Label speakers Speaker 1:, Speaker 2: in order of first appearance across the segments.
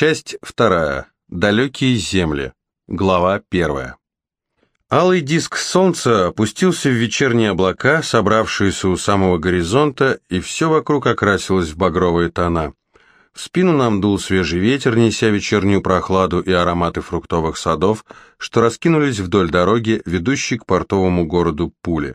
Speaker 1: Часть вторая. Далекие земли. Глава первая. Алый диск солнца опустился в вечерние облака, собравшиеся у самого горизонта, и все вокруг окрасилось в багровые тона. В спину нам дул свежий ветер, неся вечернюю прохладу и ароматы фруктовых садов, что раскинулись вдоль дороги, ведущей к портовому городу Пуле.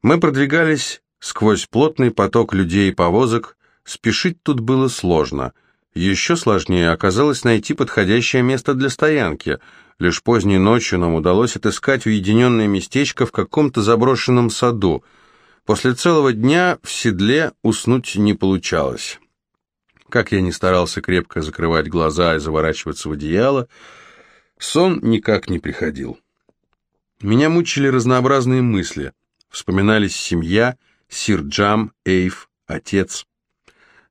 Speaker 1: Мы продвигались сквозь плотный поток людей и повозок, спешить тут было сложно. Еще сложнее оказалось найти подходящее место для стоянки. Лишь поздней ночью нам удалось отыскать уединенное местечко в каком-то заброшенном саду. После целого дня в седле уснуть не получалось. Как я ни старался крепко закрывать глаза и заворачиваться в одеяло, сон никак не приходил. Меня мучили разнообразные мысли. Вспоминались семья, сир Джам, Эйв, отец.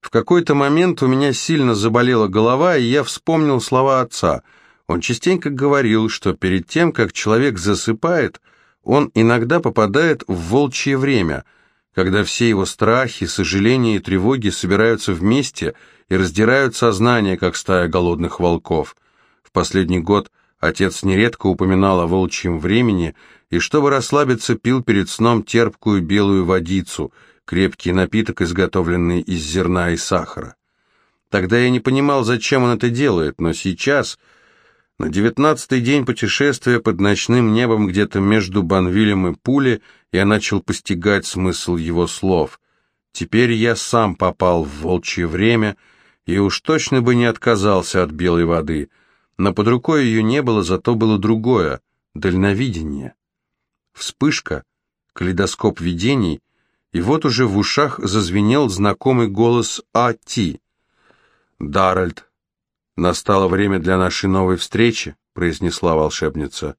Speaker 1: В какой-то момент у меня сильно заболела голова, и я вспомнил слова отца. Он частенько говорил, что перед тем, как человек засыпает, он иногда попадает в волчье время – когда все его страхи, сожаления и тревоги собираются вместе и раздирают сознание, как стая голодных волков. В последний год отец нередко упоминал о волчьем времени и, чтобы расслабиться, пил перед сном терпкую белую водицу, крепкий напиток, изготовленный из зерна и сахара. Тогда я не понимал, зачем он это делает, но сейчас, на девятнадцатый день путешествия под ночным небом где-то между Банвилем и Пули, я начал постигать смысл его слов. Теперь я сам попал в волчье время и уж точно бы не отказался от белой воды. Но под рукой ее не было, зато было другое — дальновидение. Вспышка, калейдоскоп видений, и вот уже в ушах зазвенел знакомый голос А.Т. «Даральд, настало время для нашей новой встречи», — произнесла волшебница.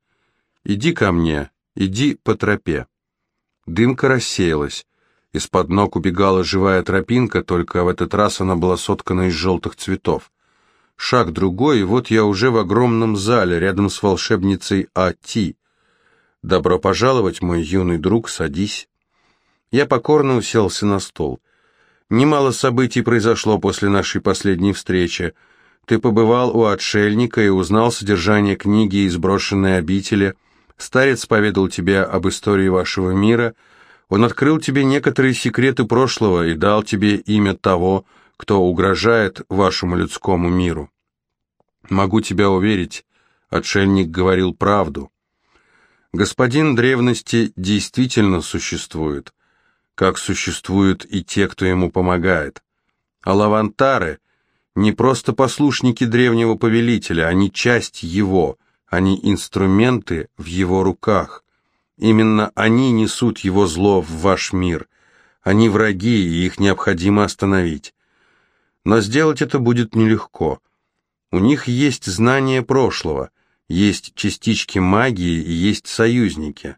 Speaker 1: «Иди ко мне, иди по тропе». Дымка рассеялась. Из-под ног убегала живая тропинка, только в этот раз она была соткана из желтых цветов. Шаг другой, и вот я уже в огромном зале, рядом с волшебницей А.Т. «Добро пожаловать, мой юный друг, садись». Я покорно уселся на стол. Немало событий произошло после нашей последней встречи. Ты побывал у отшельника и узнал содержание книги из брошенной обители – Старец поведал тебе об истории вашего мира, он открыл тебе некоторые секреты прошлого и дал тебе имя того, кто угрожает вашему людскому миру. Могу тебя уверить, отшельник говорил правду. Господин древности действительно существует, как существуют и те, кто ему помогает. А лавантары не просто послушники древнего повелителя, они часть его – они инструменты в его руках. Именно они несут его зло в ваш мир. Они враги, и их необходимо остановить. Но сделать это будет нелегко. У них есть знания прошлого, есть частички магии и есть союзники.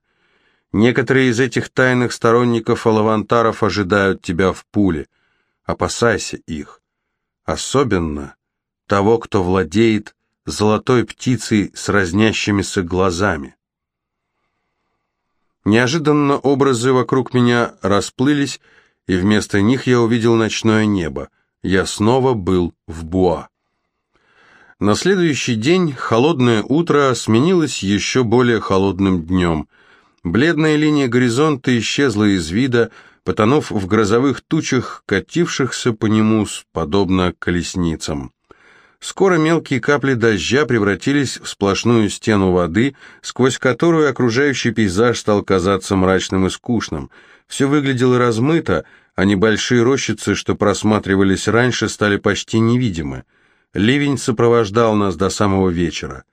Speaker 1: Некоторые из этих тайных сторонников Алавантаров ожидают тебя в пуле. Опасайся их. Особенно того, кто владеет золотой птицей с разнящимися глазами. Неожиданно образы вокруг меня расплылись, и вместо них я увидел ночное небо. Я снова был в Буа. На следующий день холодное утро сменилось еще более холодным днем. Бледная линия горизонта исчезла из вида, потонув в грозовых тучах, катившихся по нему, подобно колесницам. Скоро мелкие капли дождя превратились в сплошную стену воды, сквозь которую окружающий пейзаж стал казаться мрачным и скучным. Все выглядело размыто, а небольшие рощицы, что просматривались раньше, стали почти невидимы. Ливень сопровождал нас до самого вечера.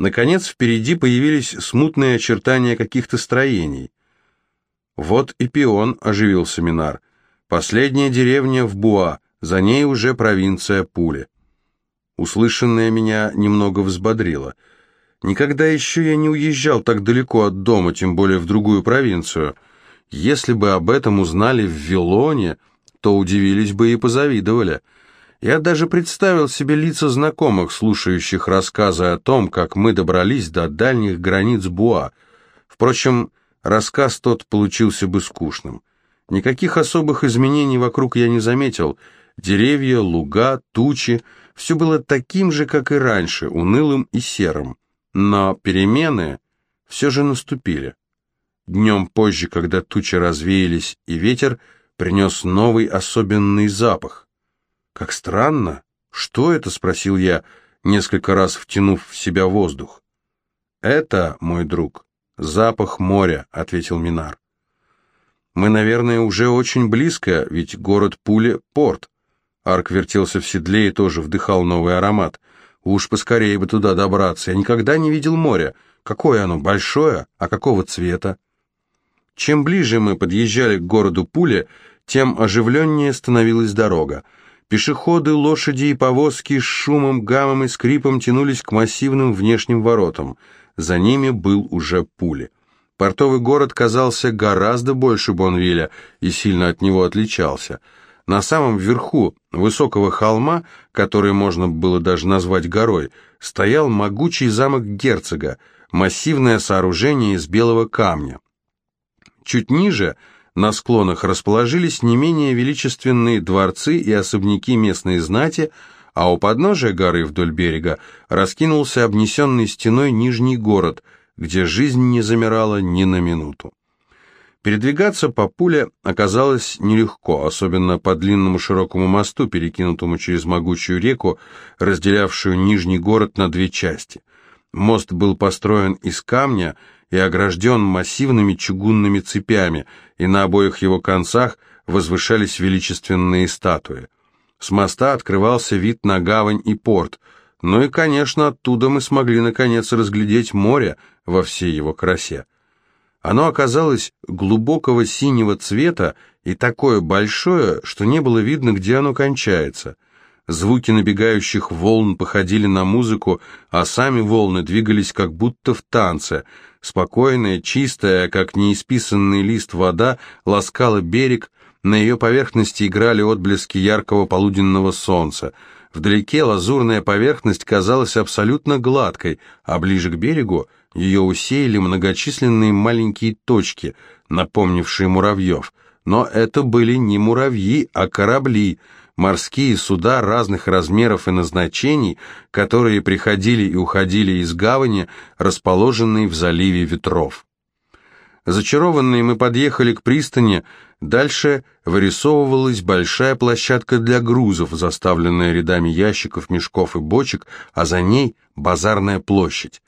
Speaker 1: Наконец, впереди появились смутные очертания каких-то строений. Вот и пион, оживил семинар. Последняя деревня в Буа, за ней уже провинция Пули. Услышанное меня немного взбодрило. Никогда еще я не уезжал так далеко от дома, тем более в другую провинцию. Если бы об этом узнали в Вилоне, то удивились бы и позавидовали. Я даже представил себе лица знакомых, слушающих рассказы о том, как мы добрались до дальних границ Буа. Впрочем, рассказ тот получился бы скучным. Никаких особых изменений вокруг я не заметил — Деревья, луга, тучи — все было таким же, как и раньше, унылым и серым. Но перемены все же наступили. Днем позже, когда тучи развеялись и ветер принес новый особенный запах. «Как странно! Что это?» — спросил я, несколько раз втянув в себя воздух. «Это, мой друг, запах моря», — ответил Минар. «Мы, наверное, уже очень близко, ведь город Пуле — порт». Арк вертелся в седле и тоже вдыхал новый аромат. «Уж поскорее бы туда добраться. Я никогда не видел моря. Какое оно, большое? А какого цвета?» Чем ближе мы подъезжали к городу Пуле, тем оживленнее становилась дорога. Пешеходы, лошади и повозки с шумом, гамом и скрипом тянулись к массивным внешним воротам. За ними был уже Пуле. Портовый город казался гораздо больше Бонвиля и сильно от него отличался. На самом верху высокого холма, который можно было даже назвать горой, стоял могучий замок герцога, массивное сооружение из белого камня. Чуть ниже – на склонах расположились не менее величественные дворцы и особняки местной знати, а у подножия горы вдоль берега раскинулся обнесенный стеной нижний город, где жизнь не замирала ни на минуту. Передвигаться по пуле оказалось нелегко, особенно по длинному широкому мосту, перекинутому через могучую реку, разделявшую нижний город на две части. Мост был построен из камня и огражден массивными чугунными цепями, и на обоих его концах возвышались величественные статуи. С моста открывался вид на гавань и порт, ну и, конечно, оттуда мы смогли наконец разглядеть море во всей его красе. Оно оказалось глубокого синего цвета и такое большое, что не было видно, где оно кончается – Звуки набегающих волн походили на музыку, а сами волны двигались как будто в танце. Спокойная, чистая, как неисписанный лист вода, ласкала берег, на ее поверхности играли отблески яркого полуденного солнца. Вдалеке лазурная поверхность казалась абсолютно гладкой, а ближе к берегу ее усеяли многочисленные маленькие точки, напомнившие муравьев. Но это были не муравьи, а корабли — морские суда разных размеров и назначений, которые приходили и уходили из гавани, расположенной в заливе ветров. Зачарованные мы подъехали к пристани, дальше вырисовывалась большая площадка для грузов, заставленная рядами ящиков, мешков и бочек, а за ней базарная площадь.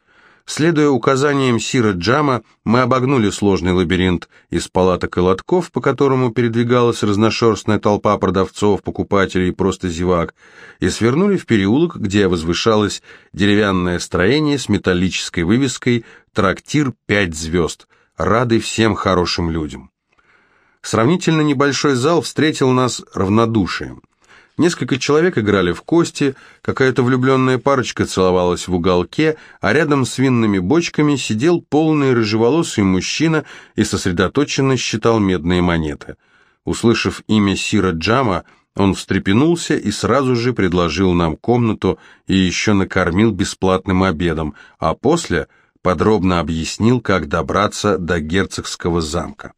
Speaker 1: Следуя указаниям Сира Джама, мы обогнули сложный лабиринт из палаток и лотков, по которому передвигалась разношерстная толпа продавцов, покупателей и просто зевак, и свернули в переулок, где возвышалось деревянное строение с металлической вывеской «Трактир пять звезд», рады всем хорошим людям. Сравнительно небольшой зал встретил нас равнодушием. Несколько человек играли в кости, какая-то влюбленная парочка целовалась в уголке, а рядом с винными бочками сидел полный рыжеволосый мужчина и сосредоточенно считал медные монеты. Услышав имя Сира Джама, он встрепенулся и сразу же предложил нам комнату и еще накормил бесплатным обедом, а после подробно объяснил, как добраться до герцогского замка.